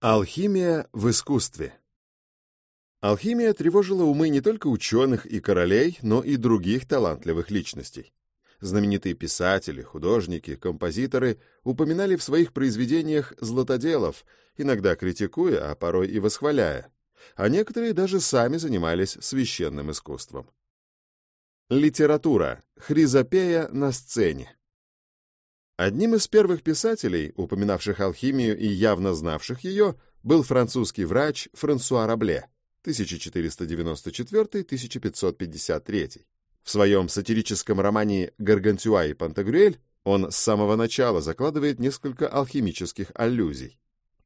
Алхимия в искусстве Алхимия тревожила умы не только ученых и королей, но и других талантливых личностей. Знаменитые писатели, художники, композиторы упоминали в своих произведениях златоделов, иногда критикуя, а порой и восхваляя. А некоторые даже сами занимались священным искусством. Литература. Хризопея на сцене. Одним из первых писателей, упоминавших алхимию и явно знавших ее, был французский врач Франсуа Рабле 1494-1553. В своем сатирическом романе «Гаргантюа и Пантагрюэль» он с самого начала закладывает несколько алхимических аллюзий.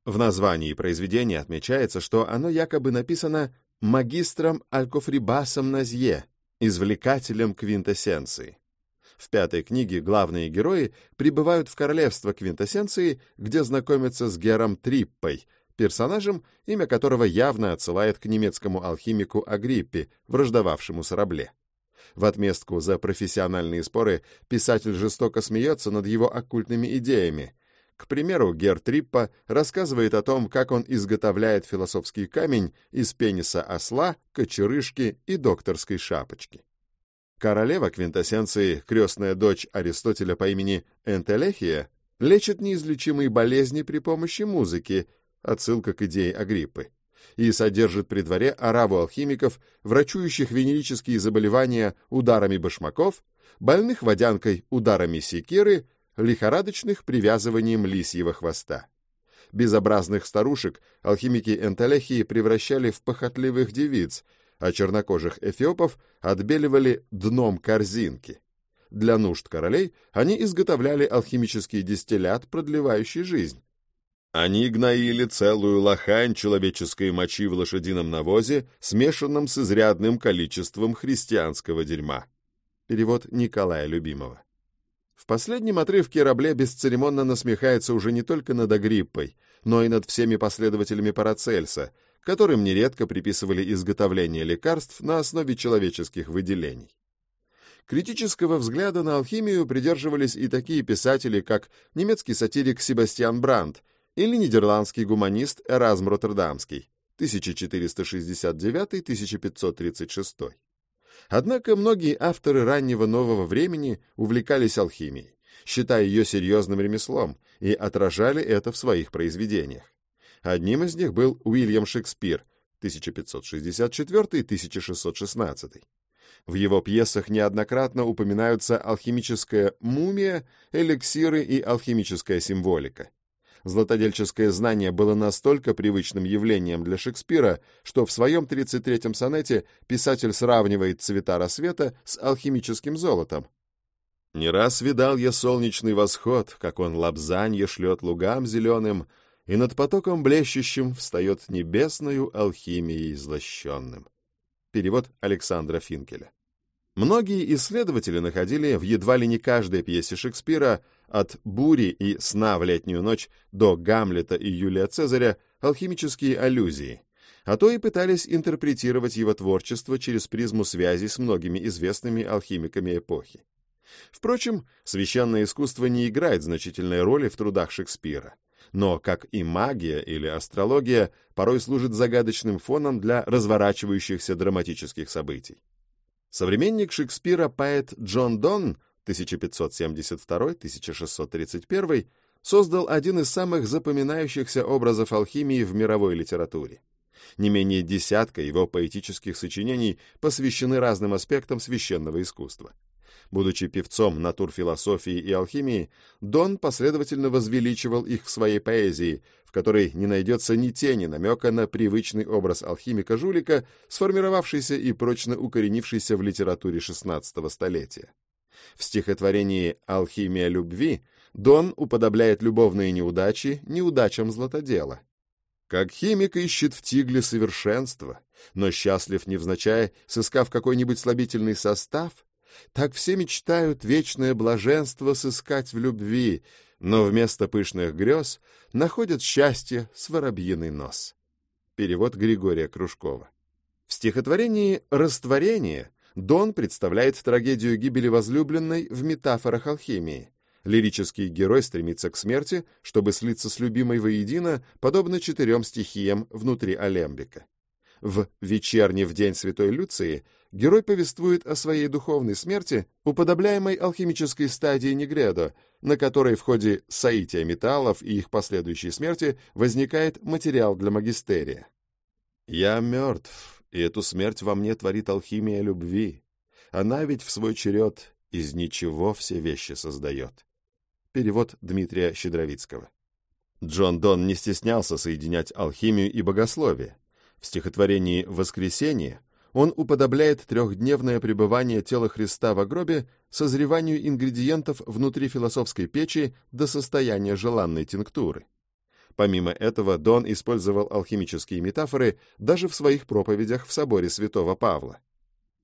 В названии произведения отмечается, что оно якобы написано магистром Алькофрибасом Назье, извлекателем квинтэссенции. В пятой книге главные герои прибывают в королевство квинтэссенции, где знакомятся с Гером Триппой, персонажем, имя которого явно отсылает к немецкому алхимику Агриппе, враждовавшему с Рабле. В отместку за профессиональные споры писатель жестоко смеется над его оккультными идеями. К примеру, Гер Триппа рассказывает о том, как он изготовляет философский камень из пениса осла, кочерышки и докторской шапочки. Королева квинтэссенции, крестная дочь Аристотеля по имени Энтелехия, лечит неизлечимые болезни при помощи музыки, отсылка к идее Агриппы, и содержит при дворе араву алхимиков, врачующих венерические заболевания ударами башмаков, больных водянкой ударами секиры, лихорадочных привязыванием лисьего хвоста. Безобразных старушек алхимики Энтелехии превращали в похотливых девиц, а чернокожих эфиопов отбеливали дном корзинки. Для нужд королей они изготовляли алхимический дистиллят, продлевающий жизнь. Они гноили целую лохань человеческой мочи в лошадином навозе, смешанном с изрядным количеством христианского дерьма. Перевод Николая Любимого. В последнем отрывке Рабле бесцеремонно насмехается уже не только над Агриппой, но и над всеми последователями Парацельса, которым нередко приписывали изготовление лекарств на основе человеческих выделений. Критического взгляда на алхимию придерживались и такие писатели, как немецкий сатирик Себастьян Брандт или нидерландский гуманист Эразм Роттердамский 1469-1536. Однако многие авторы раннего нового времени увлекались алхимией, считая ее серьезным ремеслом, и отражали это в своих произведениях. Одним из них был Уильям Шекспир 1564-1616. В его пьесах неоднократно упоминаются алхимическая мумия, эликсиры и алхимическая символика. Златодельческое знание было настолько привычным явлением для Шекспира, что в своем 33-м сонете писатель сравнивает цвета рассвета с алхимическим золотом. «Не раз видал я солнечный восход, как он лапзанье шлет лугам зеленым, и над потоком блещущим встает небесною алхимией злощенным. Перевод Александра Финкеля. Многие исследователи находили в едва ли не каждой пьесе Шекспира от «Бури» и «Сна в летнюю ночь» до «Гамлета» и «Юлия Цезаря» алхимические аллюзии, а то и пытались интерпретировать его творчество через призму связи с многими известными алхимиками эпохи. Впрочем, священное искусство не играет значительной роли в трудах Шекспира но, как и магия или астрология, порой служит загадочным фоном для разворачивающихся драматических событий. Современник Шекспира, поэт Джон Дон 1572-1631 создал один из самых запоминающихся образов алхимии в мировой литературе. Не менее десятка его поэтических сочинений посвящены разным аспектам священного искусства. Будучи певцом натурфилософии и алхимии, Дон последовательно возвеличивал их в своей поэзии, в которой не найдется ни тени намека на привычный образ алхимика-жулика, сформировавшийся и прочно укоренившийся в литературе XVI столетия. В стихотворении «Алхимия любви» Дон уподобляет любовные неудачи неудачам златодела. Как химик ищет в тигле совершенство, но счастлив невзначай, сыскав какой-нибудь слабительный состав, так все мечтают вечное блаженство сыскать в любви, но вместо пышных грез находят счастье с воробьиный нос. Перевод Григория Кружкова. В стихотворении «Растворение» Дон представляет трагедию гибели возлюбленной в метафорах алхимии. Лирический герой стремится к смерти, чтобы слиться с любимой воедино, подобно четырем стихиям внутри алембика. В «Вечерний в день Святой Люции» герой повествует о своей духовной смерти, уподобляемой алхимической стадии Негредо, на которой в ходе соития металлов и их последующей смерти возникает материал для магистерия. «Я мертв, и эту смерть во мне творит алхимия любви. Она ведь в свой черед из ничего все вещи создает». Перевод Дмитрия Щедровицкого. Джон Дон не стеснялся соединять алхимию и богословие. В стихотворении «Воскресенье» он уподобляет трехдневное пребывание тела Христа в гробе созреванию ингредиентов внутри философской печи до состояния желанной тинктуры. Помимо этого, Дон использовал алхимические метафоры даже в своих проповедях в соборе святого Павла.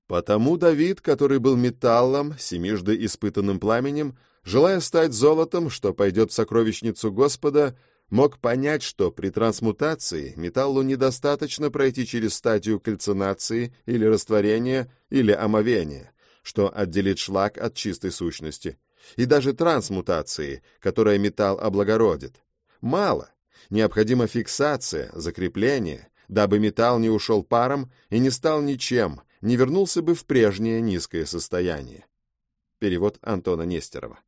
Потому Давид, который был металлом, семижды испытанным пламенем, желая стать золотом, что пойдет в сокровищницу Господа, мог понять, что при трансмутации металлу недостаточно пройти через стадию кальцинации или растворения или омовения, что отделит шлак от чистой сущности, и даже трансмутации, которая металл облагородит. Мало. Необходима фиксация, закрепление, дабы металл не ушел паром и не стал ничем, не вернулся бы в прежнее низкое состояние. Перевод Антона Нестерова.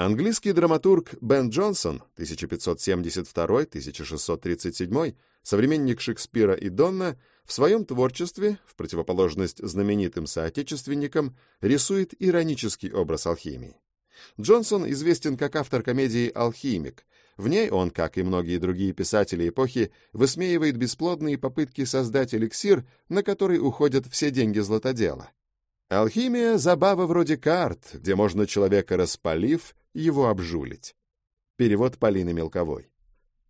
Английский драматург Бен Джонсон 1572-1637, современник Шекспира и Донна, в своем творчестве, в противоположность знаменитым соотечественникам, рисует иронический образ алхимии. Джонсон известен как автор комедии «Алхимик». В ней он, как и многие другие писатели эпохи, высмеивает бесплодные попытки создать эликсир, на который уходят все деньги златодела. Алхимия — забава вроде карт, где можно человека распалив, его обжулить. Перевод Полины Мелковой.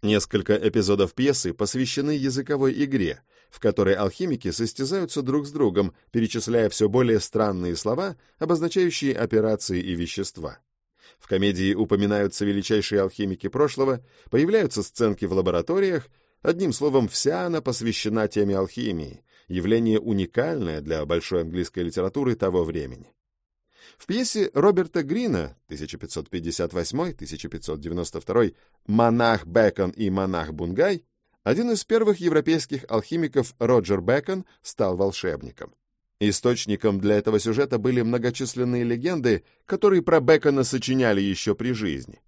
Несколько эпизодов пьесы посвящены языковой игре, в которой алхимики состязаются друг с другом, перечисляя все более странные слова, обозначающие операции и вещества. В комедии упоминаются величайшие алхимики прошлого, появляются сценки в лабораториях, одним словом, вся она посвящена теме алхимии, явление уникальное для большой английской литературы того времени. В пьесе Роберта Грина 1558-1592 «Монах Бэкон и монах Бунгай» один из первых европейских алхимиков Роджер Бэкон стал волшебником. Источником для этого сюжета были многочисленные легенды, которые про Бэкона сочиняли еще при жизни.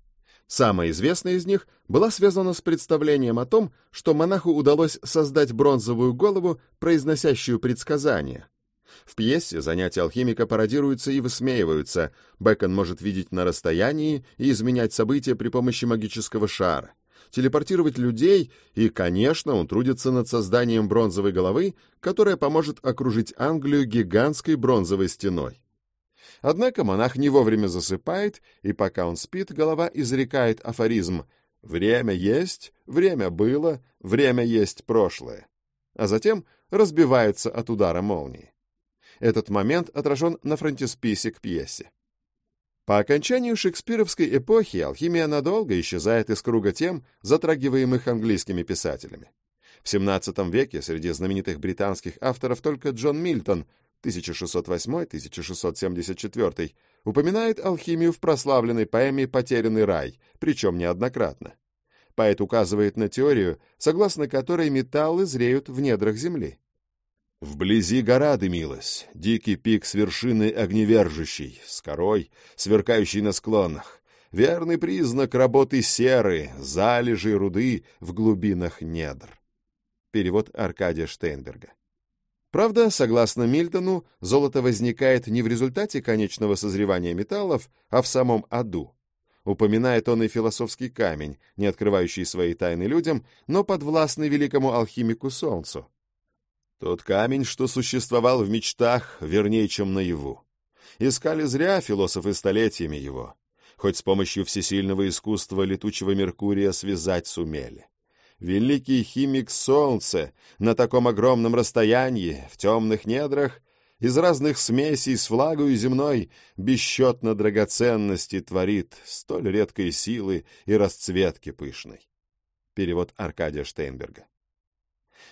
Самая известная из них была связана с представлением о том, что монаху удалось создать бронзовую голову, произносящую предсказания, в пьесе занятия алхимика пародируются и высмеиваются. Бэкон может видеть на расстоянии и изменять события при помощи магического шара, телепортировать людей, и, конечно, он трудится над созданием бронзовой головы, которая поможет окружить Англию гигантской бронзовой стеной. Однако монах не вовремя засыпает, и пока он спит, голова изрекает афоризм «Время есть, время было, время есть прошлое», а затем разбивается от удара молнии. Этот момент отражен на фронтисписе к пьесе. По окончанию шекспировской эпохи алхимия надолго исчезает из круга тем, затрагиваемых английскими писателями. В XVII веке среди знаменитых британских авторов только Джон Мильтон 1608-1674 упоминает алхимию в прославленной поэме «Потерянный рай», причем неоднократно. Поэт указывает на теорию, согласно которой металлы зреют в недрах Земли. Вблизи гора дымилась, дикий пик с вершины огневержущий, с корой, сверкающей на склонах. Верный признак работы серы, залежи руды в глубинах недр. Перевод Аркадия Штейнберга. Правда, согласно Мильтону, золото возникает не в результате конечного созревания металлов, а в самом аду. Упоминает он и философский камень, не открывающий свои тайны людям, но подвластный великому алхимику Солнцу. Тот камень, что существовал в мечтах, вернее, чем наяву. Искали зря философы столетиями его, хоть с помощью всесильного искусства летучего Меркурия связать сумели. Великий химик Солнце на таком огромном расстоянии, в темных недрах, из разных смесей с влагой земной бесчетно драгоценности творит столь редкой силы и расцветки пышной. Перевод Аркадия Штейнберга.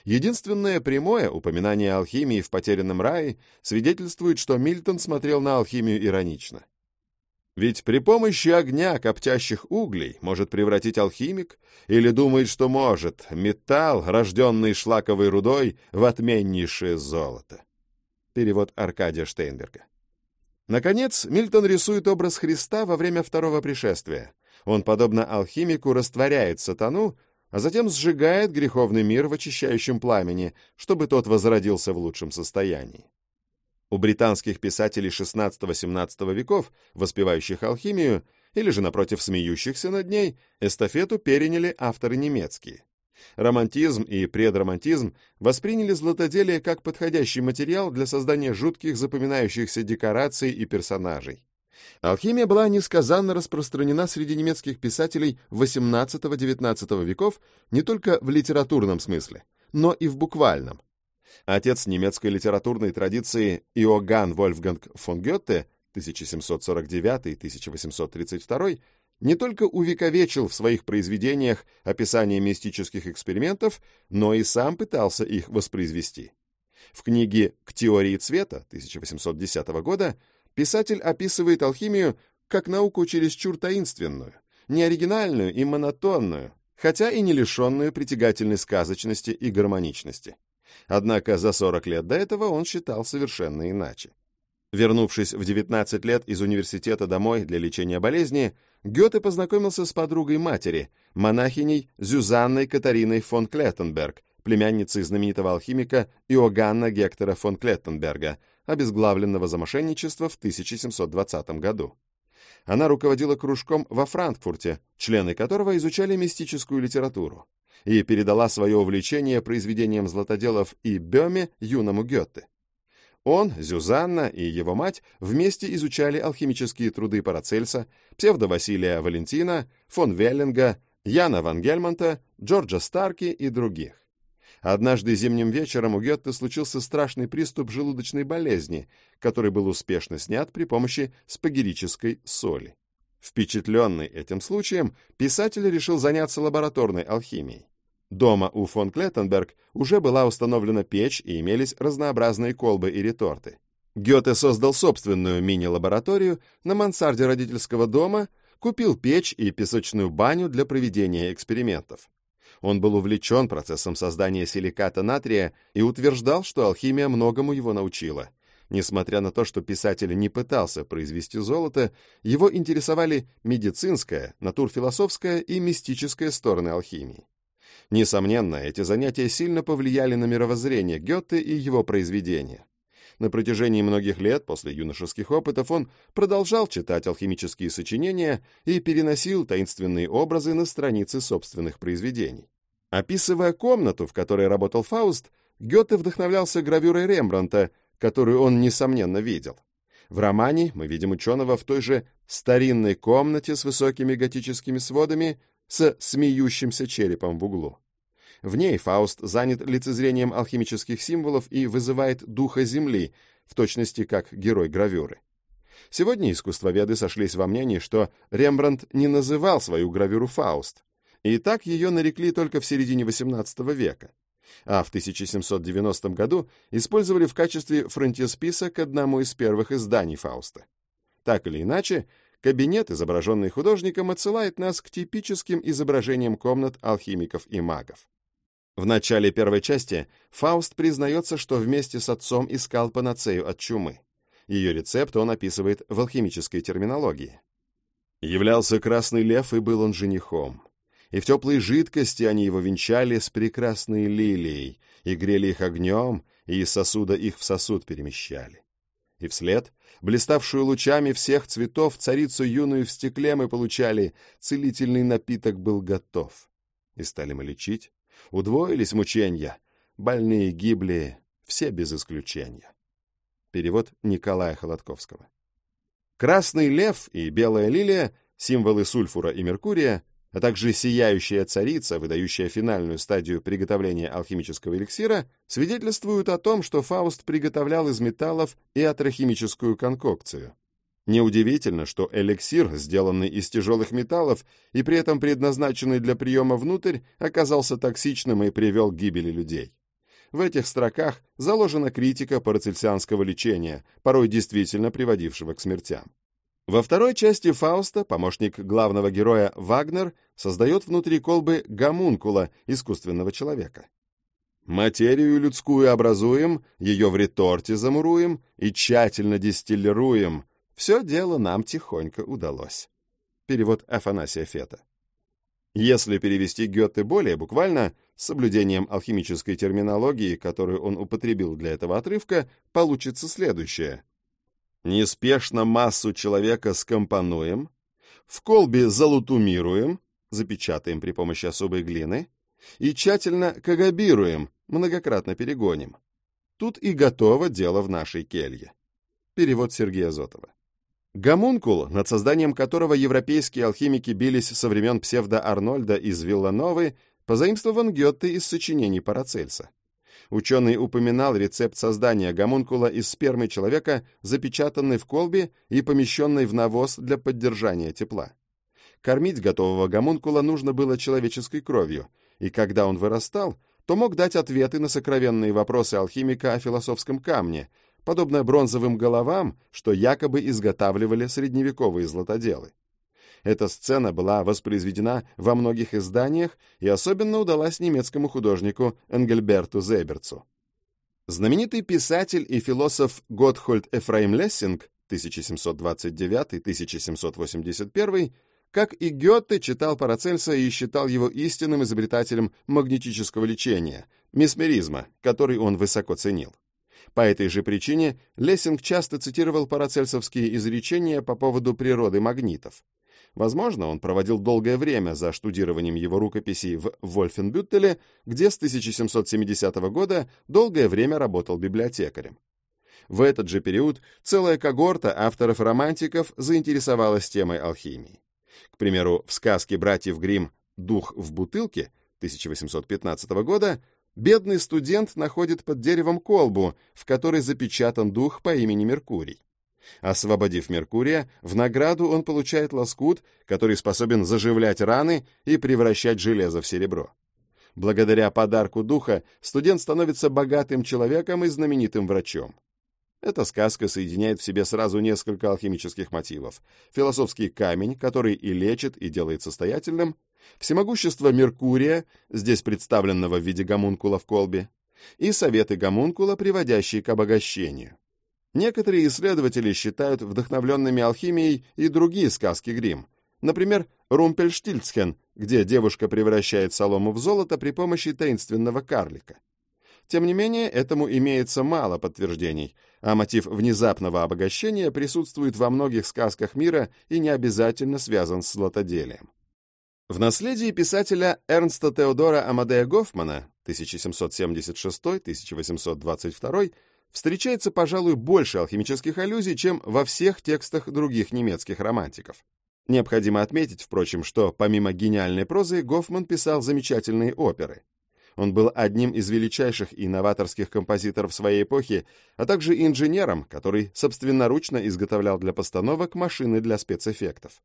Единственное прямое упоминание алхимии в «Потерянном рае» свидетельствует, что Мильтон смотрел на алхимию иронично. Ведь при помощи огня коптящих углей может превратить алхимик или думает, что может, металл, рожденный шлаковой рудой, в отменнейшее золото. Перевод Аркадия Штейнберга. Наконец, Мильтон рисует образ Христа во время второго пришествия. Он, подобно алхимику, растворяет сатану, а затем сжигает греховный мир в очищающем пламени, чтобы тот возродился в лучшем состоянии. У британских писателей XVI-XVII веков, воспевающих алхимию, или же, напротив, смеющихся над ней, эстафету переняли авторы немецкие. Романтизм и предромантизм восприняли златоделие как подходящий материал для создания жутких запоминающихся декораций и персонажей. Алхимия была несказанно распространена среди немецких писателей XVIII-XIX веков не только в литературном смысле, но и в буквальном. Отец немецкой литературной традиции Иоганн Вольфганг фон Гёте 1749-1832 не только увековечил в своих произведениях описание мистических экспериментов, но и сам пытался их воспроизвести. В книге «К теории цвета» 1810 года писатель описывает алхимию как науку чересчур таинственную, неоригинальную и монотонную, хотя и не лишенную притягательной сказочности и гармоничности. Однако за 40 лет до этого он считал совершенно иначе. Вернувшись в 19 лет из университета домой для лечения болезни, Гёте познакомился с подругой матери, монахиней Зюзанной Катариной фон Клеттенберг, племянницей знаменитого алхимика Иоганна Гектора фон Клеттенберга, обезглавленного за мошенничество в 1720 году. Она руководила кружком во Франкфурте, члены которого изучали мистическую литературу, и передала свое увлечение произведением златоделов и Бёме юному Гёте. Он, Зюзанна и его мать вместе изучали алхимические труды Парацельса, псевдо-Василия Валентина, фон Веллинга, Яна ван Гельмонта, Джорджа Старки и других. Однажды зимним вечером у Гетте случился страшный приступ желудочной болезни, который был успешно снят при помощи спагерической соли. Впечатленный этим случаем, писатель решил заняться лабораторной алхимией. Дома у фон Клеттенберг уже была установлена печь и имелись разнообразные колбы и реторты. Гёте создал собственную мини-лабораторию на мансарде родительского дома, купил печь и песочную баню для проведения экспериментов. Он был увлечен процессом создания силиката натрия и утверждал, что алхимия многому его научила. Несмотря на то, что писатель не пытался произвести золото, его интересовали медицинская, натурфилософская и мистическая стороны алхимии. Несомненно, эти занятия сильно повлияли на мировоззрение Гёте и его произведения. На протяжении многих лет после юношеских опытов он продолжал читать алхимические сочинения и переносил таинственные образы на страницы собственных произведений. Описывая комнату, в которой работал Фауст, Гёте вдохновлялся гравюрой Рембранта, которую он, несомненно, видел. В романе мы видим ученого в той же старинной комнате с высокими готическими сводами, с смеющимся черепом в углу. В ней Фауст занят лицезрением алхимических символов и вызывает духа земли, в точности как герой гравюры. Сегодня искусствоведы сошлись во мнении, что Рембрандт не называл свою гравюру «Фауст», и так ее нарекли только в середине XVIII века, а в 1790 году использовали в качестве фронтисписа к одному из первых изданий Фауста. Так или иначе, Кабинет, изображенный художником, отсылает нас к типическим изображениям комнат алхимиков и магов. В начале первой части Фауст признается, что вместе с отцом искал панацею от чумы. Ее рецепт он описывает в алхимической терминологии. Являлся красный лев, и был он женихом. И в теплой жидкости они его венчали с прекрасной лилией, и грели их огнем, и из сосуда их в сосуд перемещали. И вслед блиставшую лучами всех цветов, царицу юную в стекле мы получали, целительный напиток был готов. И стали мы лечить, удвоились мучения, больные гибли, все без исключения. Перевод Николая Холодковского. Красный лев и белая лилия, символы сульфура и меркурия, а также сияющая царица, выдающая финальную стадию приготовления алхимического эликсира, свидетельствуют о том, что Фауст приготовлял из металлов и атрохимическую конкокцию. Неудивительно, что эликсир, сделанный из тяжелых металлов и при этом предназначенный для приема внутрь, оказался токсичным и привел к гибели людей. В этих строках заложена критика парацельсианского лечения, порой действительно приводившего к смертям. Во второй части Фауста помощник главного героя Вагнер создает внутри колбы гомункула искусственного человека. Материю людскую образуем, ее в реторте замуруем и тщательно дистиллируем. Все дело нам тихонько удалось. Перевод Афанасия Фета. Если перевести Гёте более буквально, с соблюдением алхимической терминологии, которую он употребил для этого отрывка, получится следующее. Неспешно массу человека скомпонуем, в колбе залутумируем, запечатаем при помощи особой глины, и тщательно кагабируем, многократно перегоним. Тут и готово дело в нашей келье. Перевод Сергея Зотова. Гомункул, над созданием которого европейские алхимики бились со времен псевдо-Арнольда из Виллановы, позаимствован Гетте из сочинений Парацельса. Ученый упоминал рецепт создания гомункула из спермы человека, запечатанной в колбе и помещенной в навоз для поддержания тепла. Кормить готового гомункула нужно было человеческой кровью, и когда он вырастал, то мог дать ответы на сокровенные вопросы алхимика о философском камне, подобно бронзовым головам, что якобы изготавливали средневековые златоделы. Эта сцена была воспроизведена во многих изданиях и особенно удалась немецкому художнику Энгельберту Зеберцу. Знаменитый писатель и философ Готхольд Эфраим Лессинг 1729-1781 как и Гёте, читал Парацельса и считал его истинным изобретателем магнетического лечения, месмеризма, который он высоко ценил. По этой же причине Лессинг часто цитировал парацельсовские изречения по поводу природы магнитов. Возможно, он проводил долгое время за штудированием его рукописей в Вольфенбюттеле, где с 1770 года долгое время работал библиотекарем. В этот же период целая когорта авторов-романтиков заинтересовалась темой алхимии. К примеру, в сказке братьев Гримм «Дух в бутылке» 1815 года бедный студент находит под деревом колбу, в которой запечатан дух по имени Меркурий. Освободив Меркурия, в награду он получает лоскут, который способен заживлять раны и превращать железо в серебро. Благодаря подарку духа студент становится богатым человеком и знаменитым врачом. Эта сказка соединяет в себе сразу несколько алхимических мотивов. Философский камень, который и лечит, и делает состоятельным, всемогущество Меркурия, здесь представленного в виде гомункула в колбе, и советы гомункула, приводящие к обогащению. Некоторые исследователи считают вдохновленными алхимией и другие сказки Гримм, например, Румпельштильцхен, где девушка превращает солому в золото при помощи таинственного карлика. Тем не менее, этому имеется мало подтверждений, а мотив внезапного обогащения присутствует во многих сказках мира и не обязательно связан с златоделием. В наследии писателя Эрнста Теодора Амадея Гофмана 1776-1822 встречается, пожалуй, больше алхимических аллюзий, чем во всех текстах других немецких романтиков. Необходимо отметить, впрочем, что помимо гениальной прозы Гофман писал замечательные оперы. Он был одним из величайших и новаторских композиторов своей эпохи, а также инженером, который собственноручно изготовлял для постановок машины для спецэффектов.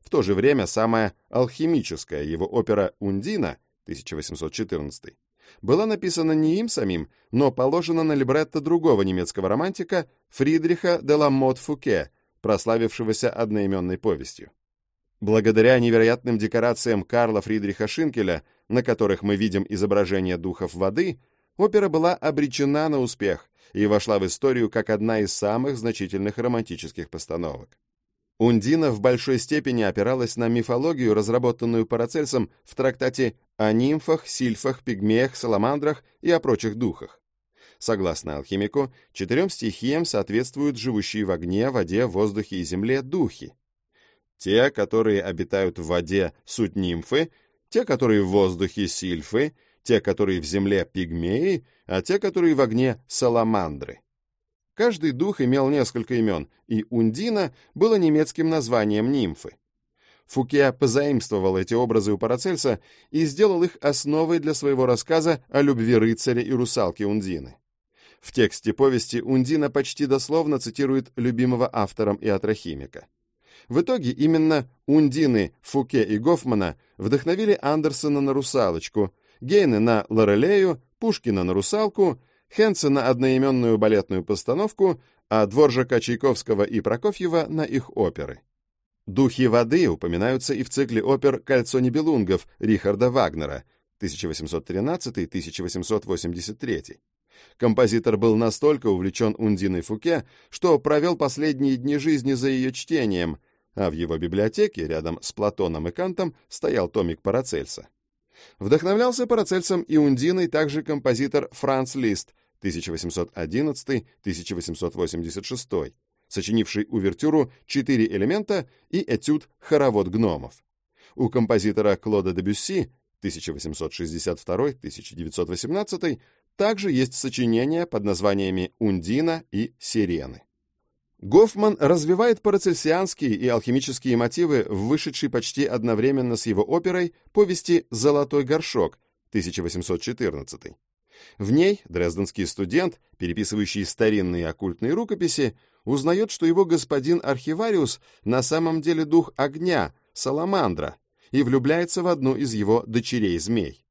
В то же время самая алхимическая его опера «Ундина» 1814 была написана не им самим, но положена на либретто другого немецкого романтика Фридриха де ла Мот Фуке, прославившегося одноименной повестью. Благодаря невероятным декорациям Карла Фридриха Шинкеля, на которых мы видим изображение духов воды, опера была обречена на успех и вошла в историю как одна из самых значительных романтических постановок. Ундина в большой степени опиралась на мифологию, разработанную Парацельсом в трактате о нимфах, сильфах, пигмеях, саламандрах и о прочих духах. Согласно алхимику, четырем стихиям соответствуют живущие в огне, воде, воздухе и земле духи. Те, которые обитают в воде, суть нимфы, те, которые в воздухе, сильфы, те, которые в земле, пигмеи, а те, которые в огне, саламандры. Каждый дух имел несколько имен, и Ундина было немецким названием нимфы. Фуке позаимствовал эти образы у Парацельса и сделал их основой для своего рассказа о любви рыцаря и русалки Ундины. В тексте повести Ундина почти дословно цитирует любимого автором и атрохимика. В итоге именно Ундины, Фуке и Гофмана вдохновили Андерсона на «Русалочку», Гейне на «Лорелею», Пушкина на «Русалку», Хенса на одноименную балетную постановку, а Дворжака Чайковского и Прокофьева на их оперы. «Духи воды» упоминаются и в цикле опер «Кольцо небелунгов» Рихарда Вагнера 1813-1883. Композитор был настолько увлечен Ундиной Фуке, что провел последние дни жизни за ее чтением, а в его библиотеке рядом с Платоном и Кантом стоял томик Парацельса. Вдохновлялся Парацельсом и Ундиной также композитор Франц Лист 1811-1886, сочинивший увертюру «Четыре элемента» и этюд «Хоровод гномов». У композитора Клода де Бюсси 1862-1918 также есть сочинения под названиями «Ундина» и «Сирены». Гофман развивает парацельсианские и алхимические мотивы в вышедшей почти одновременно с его оперой повести «Золотой горшок» 1814. В ней дрезденский студент, переписывающий старинные оккультные рукописи, узнает, что его господин архивариус на самом деле дух огня, саламандра, и влюбляется в одну из его дочерей-змей.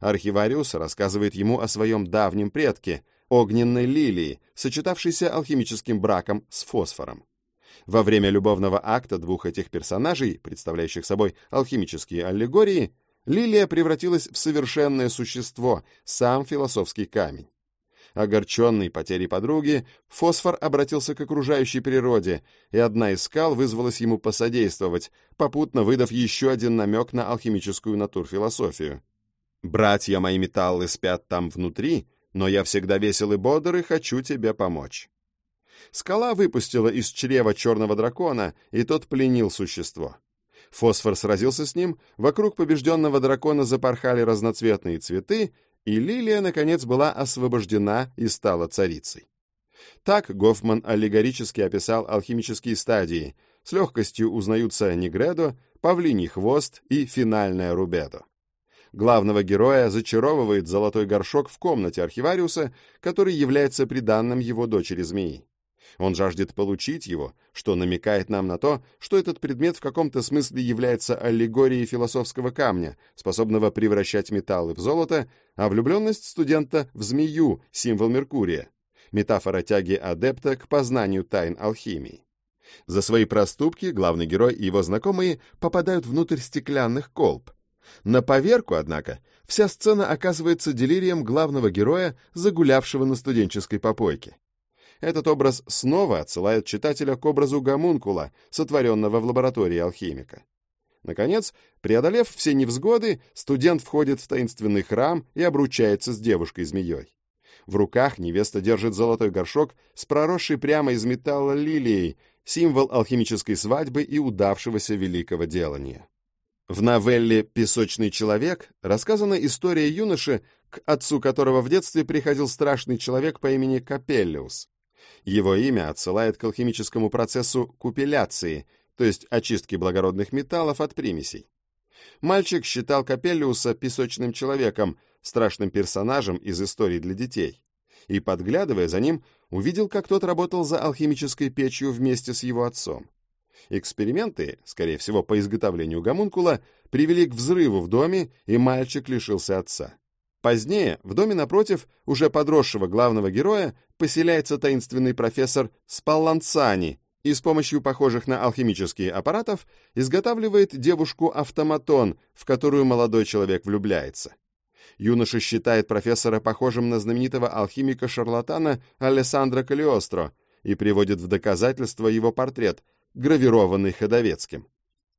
Архивариус рассказывает ему о своем давнем предке, огненной лилии, сочетавшейся алхимическим браком с фосфором. Во время любовного акта двух этих персонажей, представляющих собой алхимические аллегории, лилия превратилась в совершенное существо, сам философский камень. Огорченный потерей подруги, фосфор обратился к окружающей природе, и одна из скал вызвалась ему посодействовать, попутно выдав еще один намек на алхимическую натурфилософию. «Братья мои металлы спят там внутри, но я всегда весел и бодр и хочу тебе помочь». Скала выпустила из чрева черного дракона, и тот пленил существо. Фосфор сразился с ним, вокруг побежденного дракона запорхали разноцветные цветы, и Лилия, наконец, была освобождена и стала царицей. Так Гофман аллегорически описал алхимические стадии. С легкостью узнаются Негредо, Павлиний хвост и финальная Рубедо. Главного героя зачаровывает золотой горшок в комнате архивариуса, который является приданным его дочери змеи. Он жаждет получить его, что намекает нам на то, что этот предмет в каком-то смысле является аллегорией философского камня, способного превращать металлы в золото, а влюбленность студента в змею, символ Меркурия, метафора тяги адепта к познанию тайн алхимии. За свои проступки главный герой и его знакомые попадают внутрь стеклянных колб. На поверку, однако, вся сцена оказывается делирием главного героя, загулявшего на студенческой попойке этот образ снова отсылает читателя к образу гомункула, сотворенного в лаборатории алхимика. Наконец, преодолев все невзгоды, студент входит в таинственный храм и обручается с девушкой-змеей. В руках невеста держит золотой горшок с проросшей прямо из металла лилией, символ алхимической свадьбы и удавшегося великого делания. В новелле «Песочный человек» рассказана история юноши, к отцу которого в детстве приходил страшный человек по имени Капеллиус. Его имя отсылает к алхимическому процессу купеляции, то есть очистки благородных металлов от примесей. Мальчик считал Капеллиуса песочным человеком, страшным персонажем из историй для детей. И, подглядывая за ним, увидел, как тот работал за алхимической печью вместе с его отцом. Эксперименты, скорее всего, по изготовлению гомункула, привели к взрыву в доме, и мальчик лишился отца. Позднее, в доме напротив, уже подросшего главного героя, поселяется таинственный профессор Спалланцани и с помощью похожих на алхимические аппаратов изготавливает девушку-автоматон, в которую молодой человек влюбляется. Юноша считает профессора похожим на знаменитого алхимика-шарлатана Алессандро Калиостро и приводит в доказательство его портрет, гравированный Ходовецким.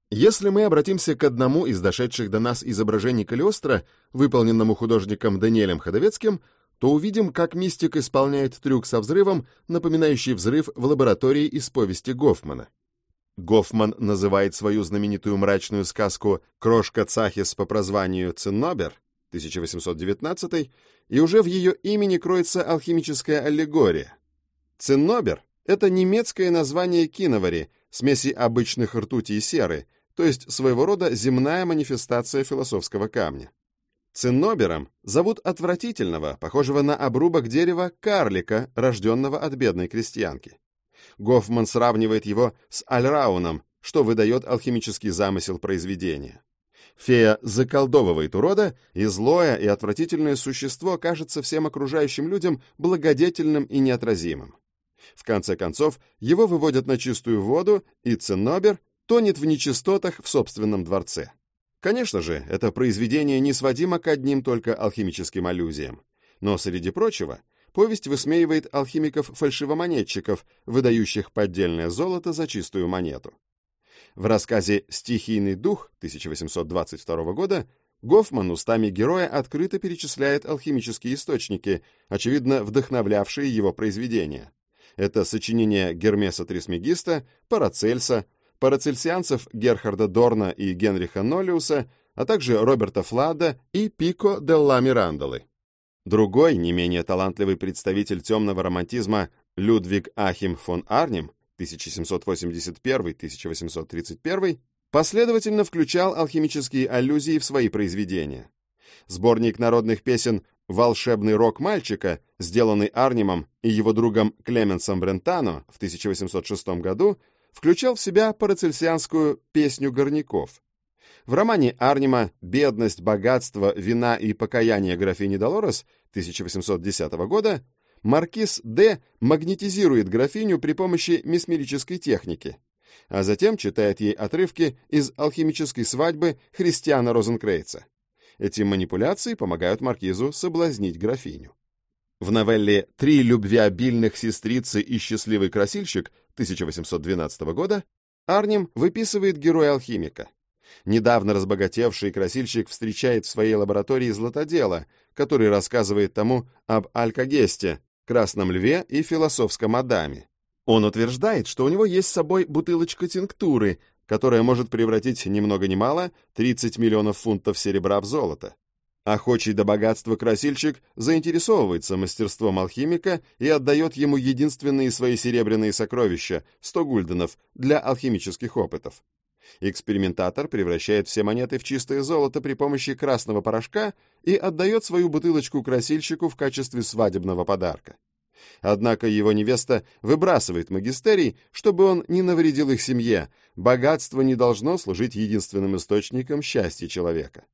Если мы обратимся к одному из дошедших до нас изображений Калиостро, выполненному художником Даниэлем Ходовецким, то увидим, как мистик исполняет трюк со взрывом, напоминающий взрыв в лаборатории из повести Гофмана. Гофман называет свою знаменитую мрачную сказку «Крошка Цахис» по прозванию «Циннобер» 1819, и уже в ее имени кроется алхимическая аллегория. Циннобер — это немецкое название киновари, смеси обычных ртути и серы, то есть своего рода земная манифестация философского камня. Циннобером зовут отвратительного, похожего на обрубок дерева, карлика, рожденного от бедной крестьянки. Гофман сравнивает его с Альрауном, что выдает алхимический замысел произведения. Фея заколдовывает урода, и злое и отвратительное существо кажется всем окружающим людям благодетельным и неотразимым. В конце концов, его выводят на чистую воду, и Ценнобер тонет в нечистотах в собственном дворце. Конечно же, это произведение не сводимо к одним только алхимическим аллюзиям. Но, среди прочего, повесть высмеивает алхимиков-фальшивомонетчиков, выдающих поддельное золото за чистую монету. В рассказе «Стихийный дух» 1822 года Гофман устами героя открыто перечисляет алхимические источники, очевидно вдохновлявшие его произведения. Это сочинения Гермеса Трисмегиста, Парацельса, парацельсианцев Герхарда Дорна и Генриха Ноллиуса, а также Роберта Флада и Пико де ла Мирандолы. Другой, не менее талантливый представитель темного романтизма Людвиг Ахим фон Арнем 1781-1831 последовательно включал алхимические аллюзии в свои произведения. Сборник народных песен «Волшебный рок мальчика», сделанный Арнимом и его другом Клеменсом Брентано в 1806 году, включал в себя парацельсианскую «Песню горняков». В романе Арнима «Бедность, богатство, вина и покаяние графини Долорес» 1810 года маркиз Д. магнетизирует графиню при помощи месмерической техники, а затем читает ей отрывки из алхимической свадьбы Христиана Розенкрейца. Эти манипуляции помогают маркизу соблазнить графиню. В новелле «Три любвеобильных сестрицы и счастливый красильщик» 1812 года Арнем выписывает героя-алхимика. Недавно разбогатевший красильщик встречает в своей лаборатории златодела, который рассказывает тому об алькогесте, красном льве и философском адаме. Он утверждает, что у него есть с собой бутылочка тинктуры, которая может превратить ни много ни мало 30 миллионов фунтов серебра в золото. Охочий до богатства красильщик заинтересовывается мастерством алхимика и отдает ему единственные свои серебряные сокровища, 100 гульденов, для алхимических опытов. Экспериментатор превращает все монеты в чистое золото при помощи красного порошка и отдает свою бутылочку красильщику в качестве свадебного подарка. Однако его невеста выбрасывает магистерий, чтобы он не навредил их семье. Богатство не должно служить единственным источником счастья человека.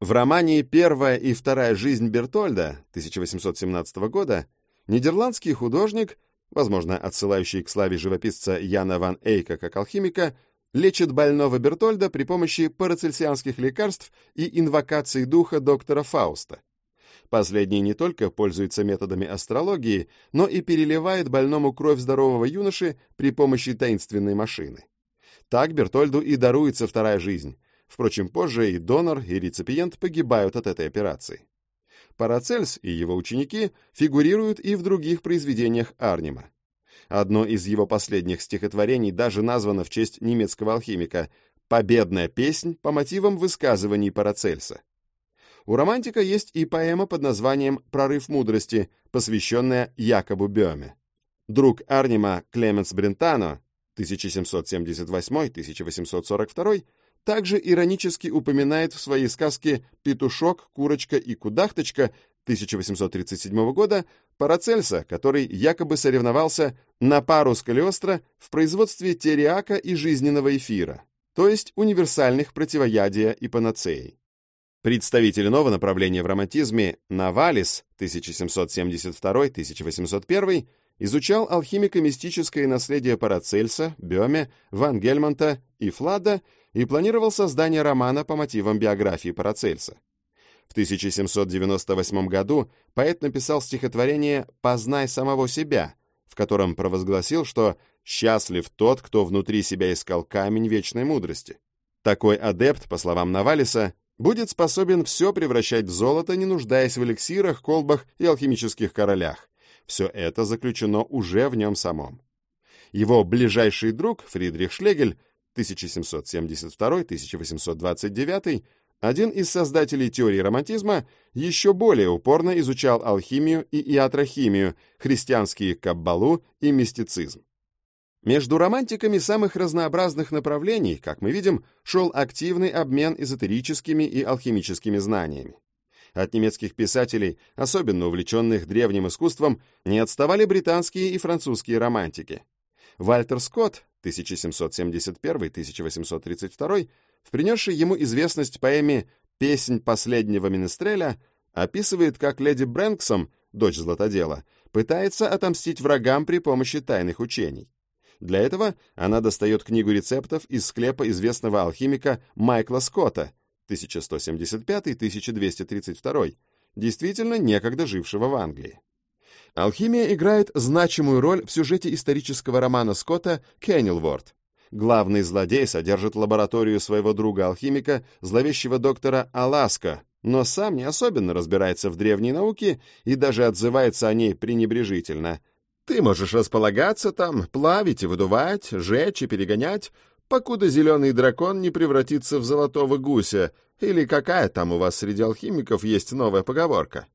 В романе «Первая и вторая жизнь Бертольда» 1817 года нидерландский художник, возможно, отсылающий к славе живописца Яна ван Эйка как алхимика, лечит больного Бертольда при помощи парацельсианских лекарств и инвокации духа доктора Фауста. Последний не только пользуется методами астрологии, но и переливает больному кровь здорового юноши при помощи таинственной машины. Так Бертольду и даруется вторая жизнь, Впрочем, позже и донор, и реципиент погибают от этой операции. Парацельс и его ученики фигурируют и в других произведениях Арнима. Одно из его последних стихотворений даже названо в честь немецкого алхимика «Победная песнь по мотивам высказываний Парацельса». У романтика есть и поэма под названием «Прорыв мудрости», посвященная Якобу Бёме. Друг Арнима Клеменс Брентано 1778-1842 также иронически упоминает в своей сказке «Петушок, курочка и кудахточка» 1837 года Парацельса, который якобы соревновался на пару с Калиостро в производстве териака и жизненного эфира, то есть универсальных противоядия и панацеи. Представитель нового направления в романтизме Навалис 1772-1801 изучал алхимико-мистическое наследие Парацельса, Бёме, Ван Гельмонта и Флада и планировал создание романа по мотивам биографии Парацельса. В 1798 году поэт написал стихотворение «Познай самого себя», в котором провозгласил, что «счастлив тот, кто внутри себя искал камень вечной мудрости». Такой адепт, по словам Навалиса, будет способен все превращать в золото, не нуждаясь в эликсирах, колбах и алхимических королях. Все это заключено уже в нем самом. Его ближайший друг Фридрих Шлегель 1772-1829, один из создателей теории романтизма еще более упорно изучал алхимию и иатрохимию, христианские каббалу и мистицизм. Между романтиками самых разнообразных направлений, как мы видим, шел активный обмен эзотерическими и алхимическими знаниями. От немецких писателей, особенно увлеченных древним искусством, не отставали британские и французские романтики. Вальтер Скотт 1771-1832, в принесшей ему известность поэме «Песнь последнего Менестреля», описывает, как леди Брэнксом, дочь златодела, пытается отомстить врагам при помощи тайных учений. Для этого она достает книгу рецептов из склепа известного алхимика Майкла Скотта 1175-1232, действительно некогда жившего в Англии. Алхимия играет значимую роль в сюжете исторического романа Скотта «Кеннелворд». Главный злодей содержит лабораторию своего друга-алхимика, зловещего доктора Аласка, но сам не особенно разбирается в древней науке и даже отзывается о ней пренебрежительно. Ты можешь располагаться там, плавить и выдувать, жечь и перегонять, покуда зеленый дракон не превратится в золотого гуся, или какая там у вас среди алхимиков есть новая поговорка.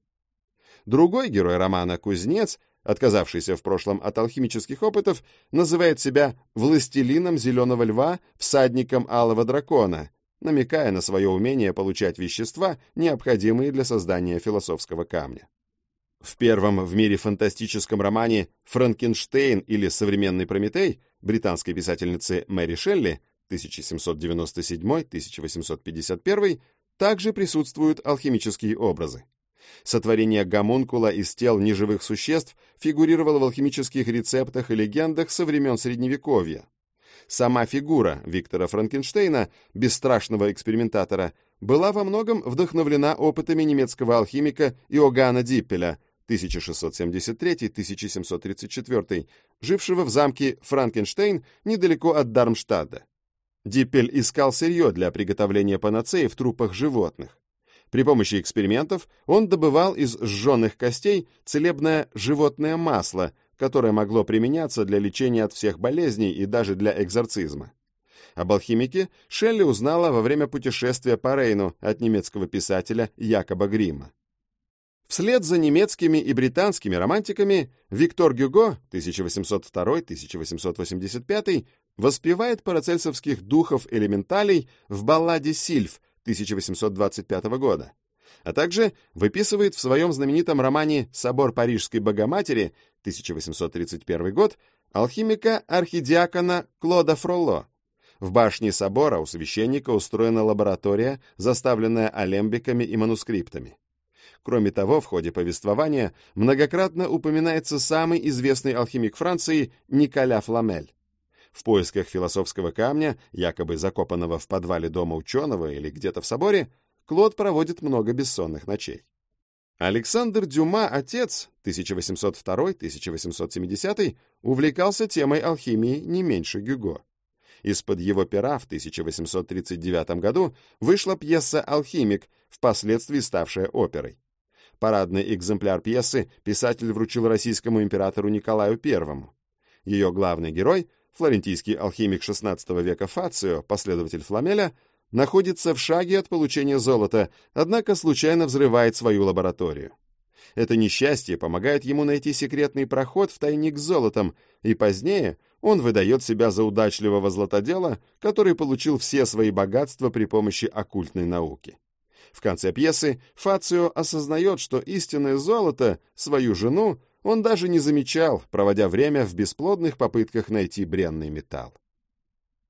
Другой герой романа «Кузнец», отказавшийся в прошлом от алхимических опытов, называет себя «властелином зеленого льва, всадником алого дракона», намекая на свое умение получать вещества, необходимые для создания философского камня. В первом в мире фантастическом романе «Франкенштейн» или «Современный Прометей» британской писательницы Мэри Шелли 1797-1851 также присутствуют алхимические образы. Сотворение гомункула из тел неживых существ фигурировало в алхимических рецептах и легендах со времен Средневековья. Сама фигура Виктора Франкенштейна, бесстрашного экспериментатора, была во многом вдохновлена опытами немецкого алхимика Иоганна Диппеля 1673-1734, жившего в замке Франкенштейн недалеко от Дармштадта. Диппель искал сырье для приготовления панацеи в трупах животных. При помощи экспериментов он добывал из сжженных костей целебное животное масло, которое могло применяться для лечения от всех болезней и даже для экзорцизма. Об алхимике Шелли узнала во время путешествия по Рейну от немецкого писателя Якоба Грима. Вслед за немецкими и британскими романтиками Виктор Гюго 1802-1885 воспевает парацельсовских духов элементалей в балладе «Сильф» 1825 года, а также выписывает в своем знаменитом романе «Собор Парижской Богоматери» 1831 год алхимика архидиакона Клода Фролло. В башне собора у священника устроена лаборатория, заставленная алембиками и манускриптами. Кроме того, в ходе повествования многократно упоминается самый известный алхимик Франции Николя Фламель. В поисках философского камня, якобы закопанного в подвале дома ученого или где-то в соборе, Клод проводит много бессонных ночей. Александр Дюма, отец, 1802-1870, увлекался темой алхимии не меньше Гюго. Из-под его пера в 1839 году вышла пьеса «Алхимик», впоследствии ставшая оперой. Парадный экземпляр пьесы писатель вручил российскому императору Николаю I. Ее главный герой, флорентийский алхимик XVI века Фацио, последователь Фламеля, находится в шаге от получения золота, однако случайно взрывает свою лабораторию. Это несчастье помогает ему найти секретный проход в тайник с золотом, и позднее он выдает себя за удачливого златодела, который получил все свои богатства при помощи оккультной науки. В конце пьесы Фацио осознает, что истинное золото, свою жену, он даже не замечал, проводя время в бесплодных попытках найти бренный металл.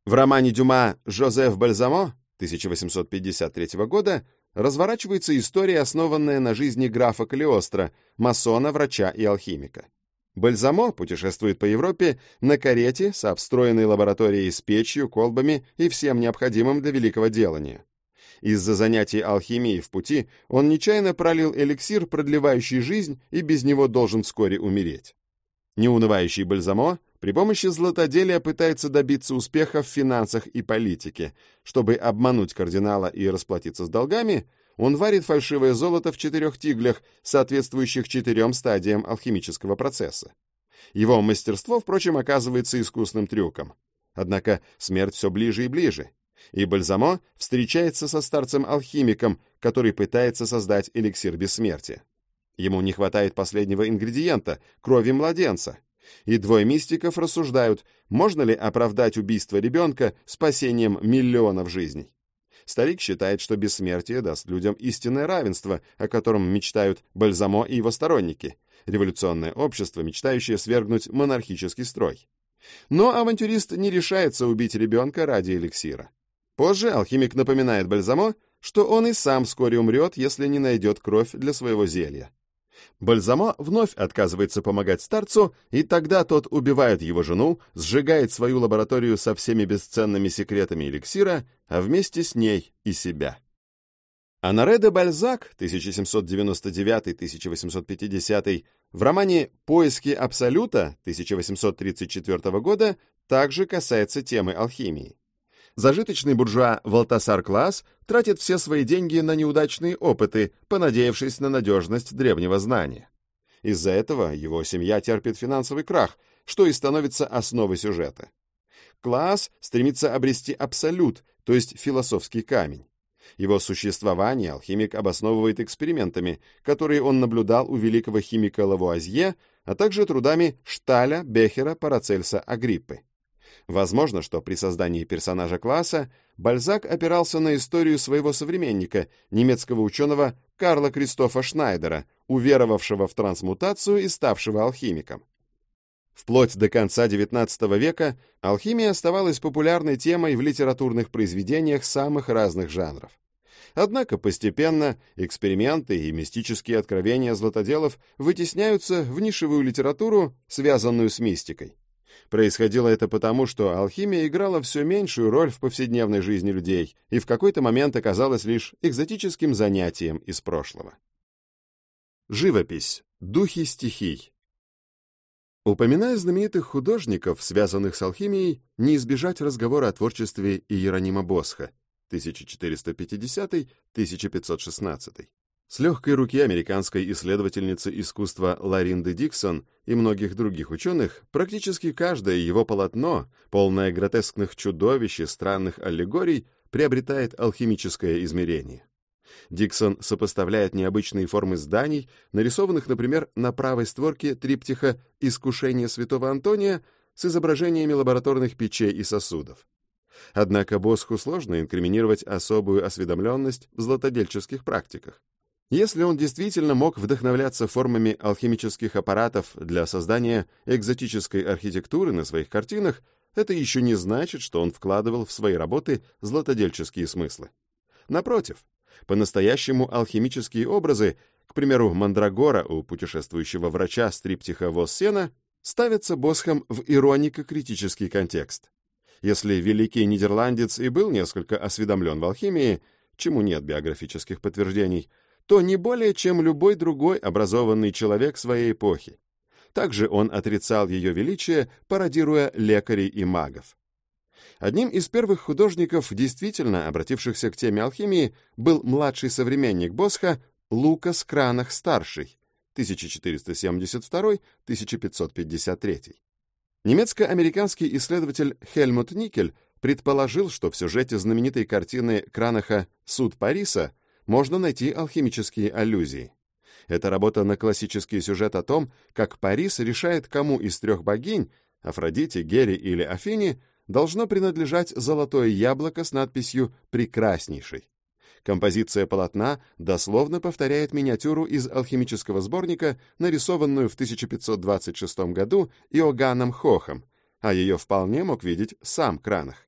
В романе Дюма «Жозеф Бальзамо» 1853 года разворачивается история, основанная на жизни графа Калиостро, масона, врача и алхимика. Бальзамо путешествует по Европе на карете с обстроенной лабораторией с печью, колбами и всем необходимым для великого делания. Из-за занятий алхимией в пути он нечаянно пролил эликсир, продлевающий жизнь, и без него должен вскоре умереть. Неунывающий Бальзамо при помощи златоделия пытается добиться успеха в финансах и политике. Чтобы обмануть кардинала и расплатиться с долгами, он варит фальшивое золото в четырех тиглях, соответствующих четырем стадиям алхимического процесса. Его мастерство, впрочем, оказывается искусным трюком. Однако смерть все ближе и ближе и Бальзамо встречается со старцем-алхимиком, который пытается создать эликсир бессмертия. Ему не хватает последнего ингредиента — крови младенца. И двое мистиков рассуждают, можно ли оправдать убийство ребенка спасением миллионов жизней. Старик считает, что бессмертие даст людям истинное равенство, о котором мечтают Бальзамо и его сторонники, революционное общество, мечтающее свергнуть монархический строй. Но авантюрист не решается убить ребенка ради эликсира. Позже алхимик напоминает Бальзамо, что он и сам вскоре умрет, если не найдет кровь для своего зелья. Бальзамо вновь отказывается помогать старцу, и тогда тот убивает его жену, сжигает свою лабораторию со всеми бесценными секретами эликсира, а вместе с ней и себя. Анаре де Бальзак 1799-1850 в романе «Поиски Абсолюта» 1834 года также касается темы алхимии. Зажиточный буржуа Валтасар Класс тратит все свои деньги на неудачные опыты, понадеявшись на надежность древнего знания. Из-за этого его семья терпит финансовый крах, что и становится основой сюжета. Класс стремится обрести абсолют, то есть философский камень. Его существование алхимик обосновывает экспериментами, которые он наблюдал у великого химика Лавуазье, а также трудами Шталя, Бехера, Парацельса, Агриппы. Возможно, что при создании персонажа класса Бальзак опирался на историю своего современника, немецкого ученого Карла Кристофа Шнайдера, уверовавшего в трансмутацию и ставшего алхимиком. Вплоть до конца XIX века алхимия оставалась популярной темой в литературных произведениях самых разных жанров. Однако постепенно эксперименты и мистические откровения златоделов вытесняются в нишевую литературу, связанную с мистикой. Происходило это потому, что алхимия играла все меньшую роль в повседневной жизни людей и в какой-то момент оказалась лишь экзотическим занятием из прошлого. Живопись. Духи стихий. Упоминая знаменитых художников, связанных с алхимией, не избежать разговора о творчестве Иеронима Босха 1450-1516. С легкой руки американской исследовательницы искусства Ларинды Диксон и многих других ученых практически каждое его полотно, полное гротескных чудовищ и странных аллегорий, приобретает алхимическое измерение. Диксон сопоставляет необычные формы зданий, нарисованных, например, на правой створке триптиха «Искушение святого Антония» с изображениями лабораторных печей и сосудов. Однако Босху сложно инкриминировать особую осведомленность в златодельческих практиках. Если он действительно мог вдохновляться формами алхимических аппаратов для создания экзотической архитектуры на своих картинах, это еще не значит, что он вкладывал в свои работы златодельческие смыслы. Напротив, по-настоящему алхимические образы, к примеру, Мандрагора у путешествующего врача стриптиха Воссена, ставятся Босхом в иронико-критический контекст. Если великий нидерландец и был несколько осведомлен в алхимии, чему нет биографических подтверждений, то не более чем любой другой образованный человек своей эпохи. Также он отрицал ее величие, пародируя лекарей и магов. Одним из первых художников, действительно обратившихся к теме алхимии, был младший современник Босха Лукас Кранах-старший, 1472-1553. Немецко-американский исследователь Хельмут Никель предположил, что в сюжете знаменитой картины Кранаха «Суд Париса» можно найти алхимические аллюзии. Это работа на классический сюжет о том, как Парис решает, кому из трех богинь, Афродите, Гере или Афине, должно принадлежать золотое яблоко с надписью «Прекраснейший». Композиция полотна дословно повторяет миниатюру из алхимического сборника, нарисованную в 1526 году Иоганном Хохом, а ее вполне мог видеть сам Кранах.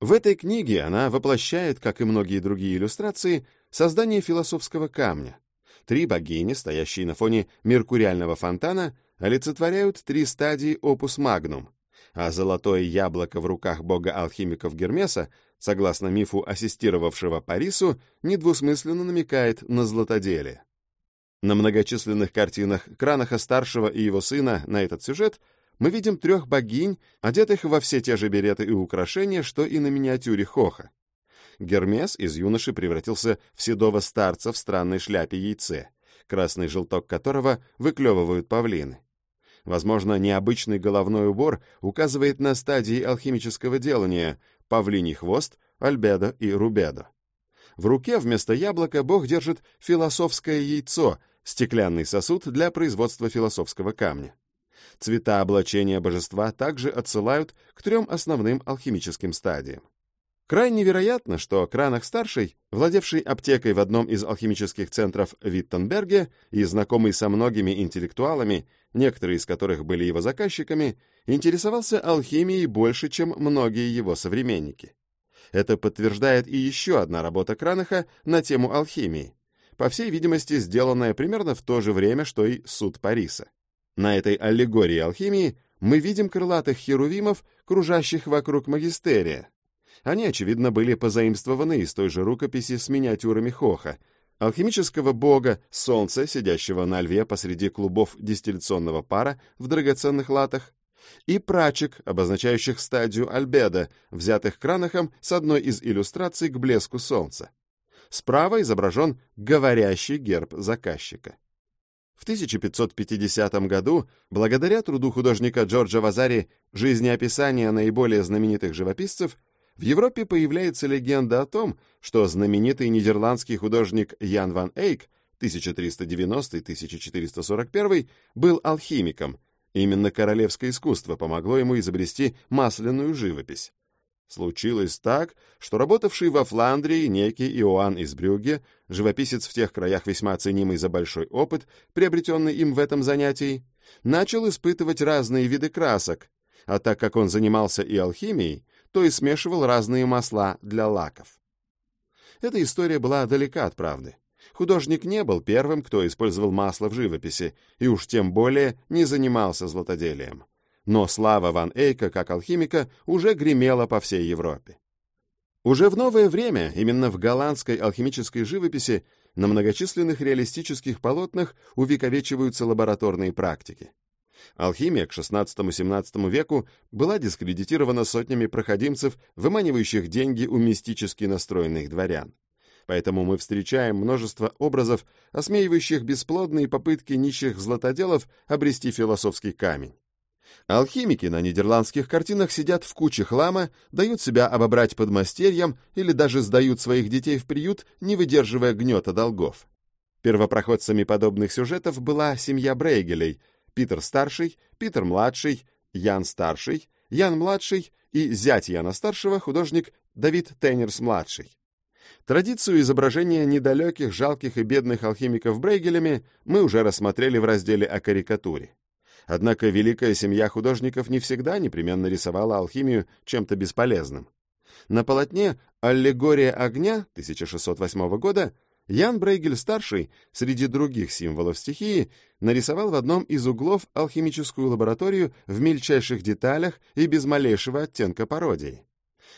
В этой книге она воплощает, как и многие другие иллюстрации, создание философского камня. Три богини, стоящие на фоне меркуриального фонтана, олицетворяют три стадии опус магнум, а золотое яблоко в руках бога-алхимиков Гермеса, согласно мифу ассистировавшего Парису, недвусмысленно намекает на златоделие. На многочисленных картинах Кранаха-старшего и его сына на этот сюжет мы видим трех богинь, одетых во все те же береты и украшения, что и на миниатюре Хоха. Гермес из юноши превратился в седого старца в странной шляпе яйце, красный желток которого выклевывают павлины. Возможно, необычный головной убор указывает на стадии алхимического делания павлиний хвост, альбедо и рубедо. В руке вместо яблока Бог держит философское яйцо, стеклянный сосуд для производства философского камня. Цвета облачения божества также отсылают к трем основным алхимическим стадиям. Крайне вероятно, что Кранах-старший, владевший аптекой в одном из алхимических центров Виттенберге и знакомый со многими интеллектуалами, некоторые из которых были его заказчиками, интересовался алхимией больше, чем многие его современники. Это подтверждает и еще одна работа Кранаха на тему алхимии. по всей видимости, сделанная примерно в то же время, что и суд Париса. На этой аллегории алхимии мы видим крылатых херувимов, кружащих вокруг магистерия. Они, очевидно, были позаимствованы из той же рукописи с миниатюрами Хоха, алхимического бога Солнца, сидящего на льве посреди клубов дистилляционного пара в драгоценных латах, и прачек, обозначающих стадию альбеда, взятых Кранахом с одной из иллюстраций к блеску Солнца. Справа изображен говорящий герб заказчика. В 1550 году, благодаря труду художника Джорджа Вазари «Жизнеописание наиболее знаменитых живописцев», в Европе появляется легенда о том, что знаменитый нидерландский художник Ян ван Эйк 1390-1441 был алхимиком. Именно королевское искусство помогло ему изобрести масляную живопись. Случилось так, что работавший во Фландрии некий Иоанн из Брюгге, живописец в тех краях весьма ценимый за большой опыт, приобретенный им в этом занятии, начал испытывать разные виды красок, а так как он занимался и алхимией, то и смешивал разные масла для лаков. Эта история была далека от правды. Художник не был первым, кто использовал масло в живописи, и уж тем более не занимался златоделием но слава Ван Эйка как алхимика уже гремела по всей Европе. Уже в новое время, именно в голландской алхимической живописи, на многочисленных реалистических полотнах увековечиваются лабораторные практики. Алхимия к XVI-XVII веку была дискредитирована сотнями проходимцев, выманивающих деньги у мистически настроенных дворян. Поэтому мы встречаем множество образов, осмеивающих бесплодные попытки нищих златоделов обрести философский камень. Алхимики на нидерландских картинах сидят в куче хлама, дают себя обобрать подмастерьям или даже сдают своих детей в приют, не выдерживая гнета долгов. Первопроходцами подобных сюжетов была семья Брейгелей, Питер Старший, Питер Младший, Ян Старший, Ян Младший и зять Яна Старшего, художник Давид Теннерс-Младший. Традицию изображения недалеких, жалких и бедных алхимиков Брейгелями мы уже рассмотрели в разделе о карикатуре. Однако великая семья художников не всегда непременно рисовала алхимию чем-то бесполезным. На полотне «Аллегория огня» 1608 года Ян Брейгель-старший среди других символов стихии нарисовал в одном из углов алхимическую лабораторию в мельчайших деталях и без малейшего оттенка пародии.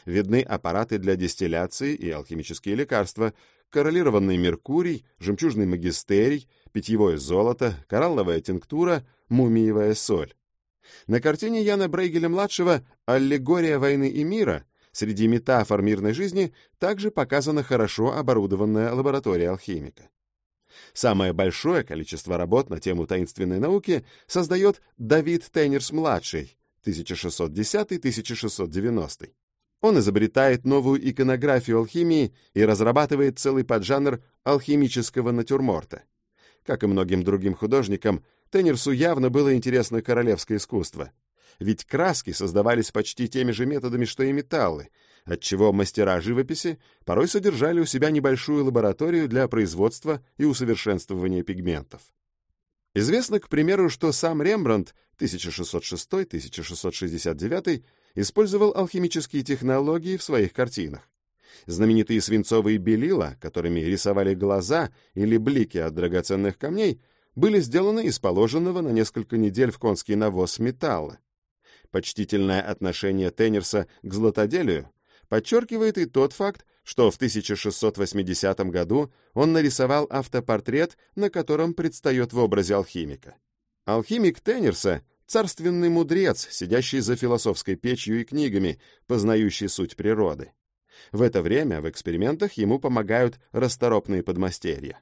Видны аппараты для дистилляции и алхимические лекарства, коррелированный меркурий, жемчужный магистерий, питьевое золото, коралловая тинктура, мумиевая соль. На картине Яна Брейгеля-младшего «Аллегория войны и мира» среди метафор мирной жизни также показана хорошо оборудованная лаборатория алхимика. Самое большое количество работ на тему таинственной науки создает Давид Тейнерс-младший 1610-1690. Он изобретает новую иконографию алхимии и разрабатывает целый поджанр алхимического натюрморта. Как и многим другим художникам, Теннерсу явно было интересно королевское искусство. Ведь краски создавались почти теми же методами, что и металлы, отчего мастера живописи порой содержали у себя небольшую лабораторию для производства и усовершенствования пигментов. Известно, к примеру, что сам Рембрандт 1606-1669 использовал алхимические технологии в своих картинах. Знаменитые свинцовые белила, которыми рисовали глаза или блики от драгоценных камней, были сделаны из положенного на несколько недель в конский навоз металла. Почтительное отношение Теннерса к златоделию подчеркивает и тот факт, что в 1680 году он нарисовал автопортрет, на котором предстает в образе алхимика. Алхимик Теннерса — царственный мудрец, сидящий за философской печью и книгами, познающий суть природы. В это время в экспериментах ему помогают расторопные подмастерья.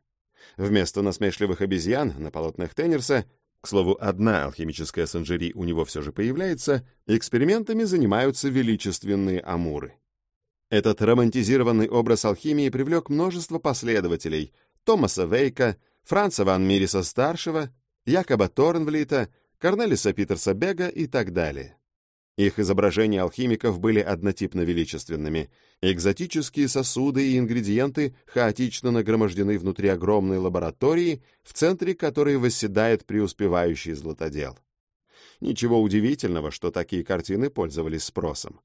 Вместо насмешливых обезьян на полотнах Теннерса, к слову, одна алхимическая санжери у него все же появляется, экспериментами занимаются величественные амуры. Этот романтизированный образ алхимии привлек множество последователей Томаса Вейка, Франца ван Мириса-старшего, Якоба Торнвлита, Корнелиса Питерса Бега и так далее. Их изображения алхимиков были однотипно величественными. Экзотические сосуды и ингредиенты хаотично нагромождены внутри огромной лаборатории, в центре которой восседает преуспевающий златодел. Ничего удивительного, что такие картины пользовались спросом.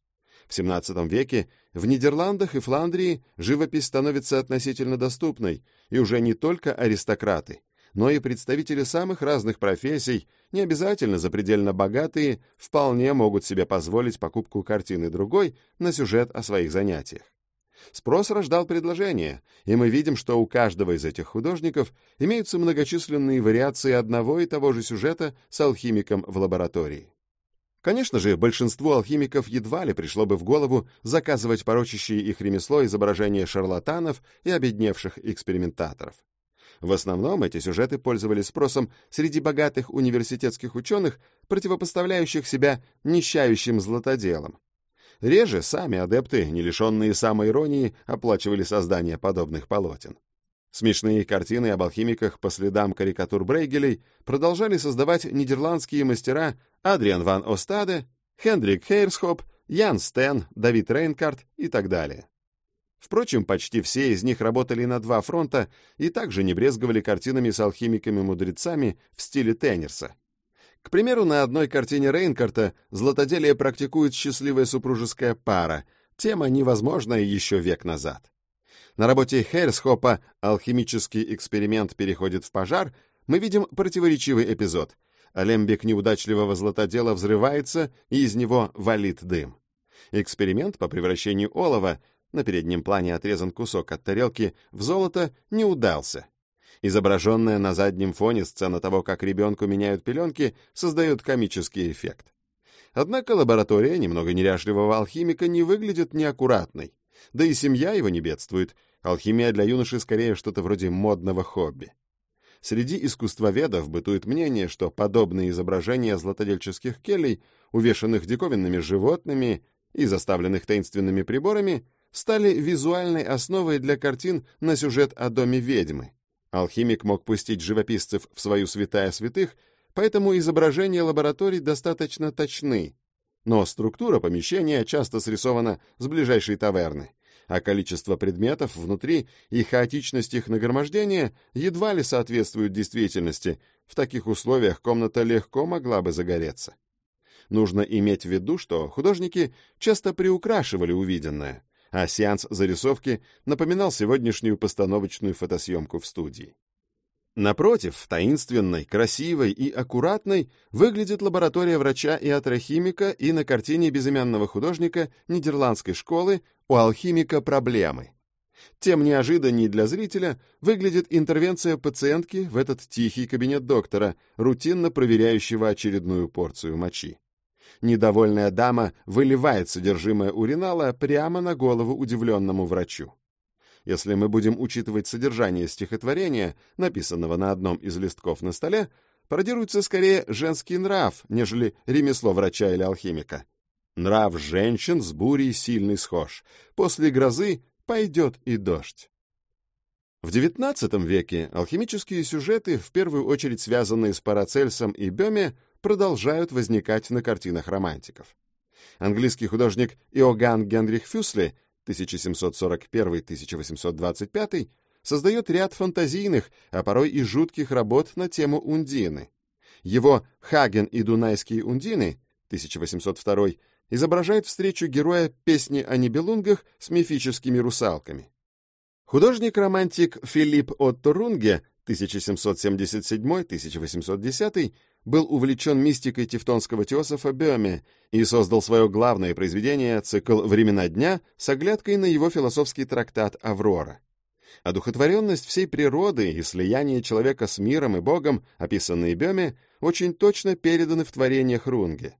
В XVII веке в Нидерландах и Фландрии живопись становится относительно доступной, и уже не только аристократы, но и представители самых разных профессий, не обязательно запредельно богатые, вполне могут себе позволить покупку картины другой на сюжет о своих занятиях. Спрос рождал предложение, и мы видим, что у каждого из этих художников имеются многочисленные вариации одного и того же сюжета с алхимиком в лаборатории. Конечно же, большинству алхимиков едва ли пришло бы в голову заказывать порочащие их ремесло изображения шарлатанов и обедневших экспериментаторов. В основном эти сюжеты пользовались спросом среди богатых университетских ученых, противопоставляющих себя нищающим златоделам. Реже сами адепты, не лишенные самоиронии, оплачивали создание подобных полотен. Смешные картины об алхимиках по следам карикатур Брейгелей продолжали создавать нидерландские мастера Адриан ван Остаде, Хендрик Хейрсхоп, Ян Стен, Давид Рейнкарт и так далее. Впрочем, почти все из них работали на два фронта и также не брезговали картинами с алхимиками-мудрецами в стиле Теннерса. К примеру, на одной картине Рейнкарта златоделие практикует счастливая супружеская пара, тема невозможная еще век назад. На работе Хейрсхопа «Алхимический эксперимент переходит в пожар» мы видим противоречивый эпизод. Алембик неудачливого златодела взрывается, и из него валит дым. Эксперимент по превращению олова, на переднем плане отрезан кусок от тарелки, в золото не удался. Изображенная на заднем фоне сцена того, как ребенку меняют пеленки, создает комический эффект. Однако лаборатория немного неряшливого алхимика не выглядит неаккуратной. Да и семья его не бедствует. Алхимия для юноши скорее что-то вроде модного хобби. Среди искусствоведов бытует мнение, что подобные изображения златодельческих келей, увешанных диковинными животными и заставленных таинственными приборами, стали визуальной основой для картин на сюжет о доме ведьмы. Алхимик мог пустить живописцев в свою святая святых, поэтому изображения лабораторий достаточно точны. Но структура помещения часто срисована с ближайшей таверны, а количество предметов внутри и хаотичность их нагромождения едва ли соответствуют действительности. В таких условиях комната легко могла бы загореться. Нужно иметь в виду, что художники часто приукрашивали увиденное, а сеанс зарисовки напоминал сегодняшнюю постановочную фотосъемку в студии. Напротив, таинственной, красивой и аккуратной выглядит лаборатория врача и атрохимика и на картине безымянного художника нидерландской школы у алхимика проблемы. Тем неожиданней для зрителя выглядит интервенция пациентки в этот тихий кабинет доктора, рутинно проверяющего очередную порцию мочи недовольная дама выливает содержимое уринала прямо на голову удивленному врачу. Если мы будем учитывать содержание стихотворения, написанного на одном из листков на столе, пародируется скорее женский нрав, нежели ремесло врача или алхимика. Нрав женщин с бурей сильный схож. После грозы пойдет и дождь. В XIX веке алхимические сюжеты, в первую очередь связанные с Парацельсом и Бёме, продолжают возникать на картинах романтиков. Английский художник Иоганн Генрих Фюсли 1741-1825 создает ряд фантазийных, а порой и жутких работ на тему Ундины. Его «Хаген и Дунайские Ундины» 1802 изображает встречу героя песни о Нибелунгах с мифическими русалками. Художник-романтик Филипп Отто Рунге 1777-1810 был увлечен мистикой тевтонского теософа Бёме и создал свое главное произведение «Цикл «Времена дня» с оглядкой на его философский трактат «Аврора». Одухотворенность всей природы и слияние человека с миром и Богом, описанные Бёме, очень точно переданы в творениях Рунге.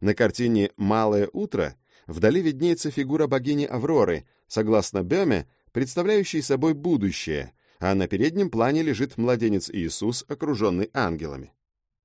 На картине «Малое утро» вдали виднеется фигура богини Авроры, согласно Бёме, представляющей собой будущее, а на переднем плане лежит младенец Иисус, окруженный ангелами.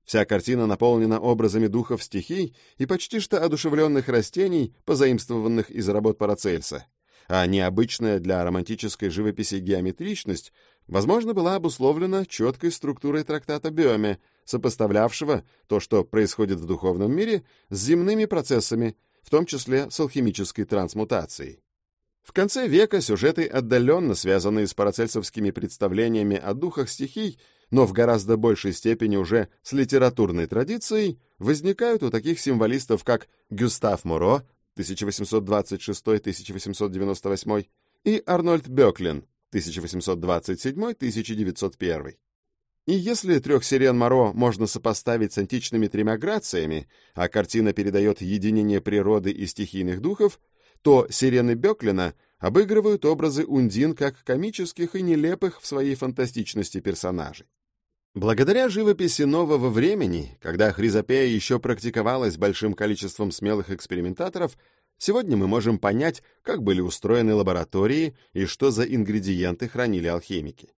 Вся картина наполнена образами духов стихий и почти что одушевленных растений, позаимствованных из работ Парацельса. А необычная для романтической живописи геометричность, возможно, была обусловлена четкой структурой трактата Бёме, сопоставлявшего то, что происходит в духовном мире, с земными процессами, в том числе с алхимической трансмутацией. В конце века сюжеты, отдаленно связанные с парацельсовскими представлениями о духах стихий, но в гораздо большей степени уже с литературной традицией, возникают у таких символистов, как Гюстав Моро 1826-1898 и Арнольд Бёклин 1827-1901. И если трех сирен Моро можно сопоставить с античными тремя грациями, а картина передает единение природы и стихийных духов, то сирены Бёклина обыгрывают образы Ундин как комических и нелепых в своей фантастичности персонажей. Благодаря живописи нового времени, когда хризопея еще практиковалась большим количеством смелых экспериментаторов, сегодня мы можем понять, как были устроены лаборатории и что за ингредиенты хранили алхимики.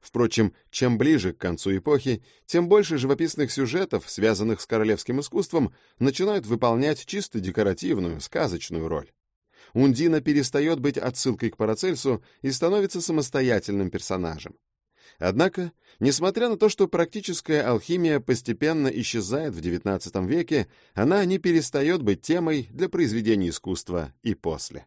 Впрочем, чем ближе к концу эпохи, тем больше живописных сюжетов, связанных с королевским искусством, начинают выполнять чисто декоративную, сказочную роль. Ундина перестает быть отсылкой к Парацельсу и становится самостоятельным персонажем. Однако, несмотря на то, что практическая алхимия постепенно исчезает в XIX веке, она не перестает быть темой для произведений искусства и после.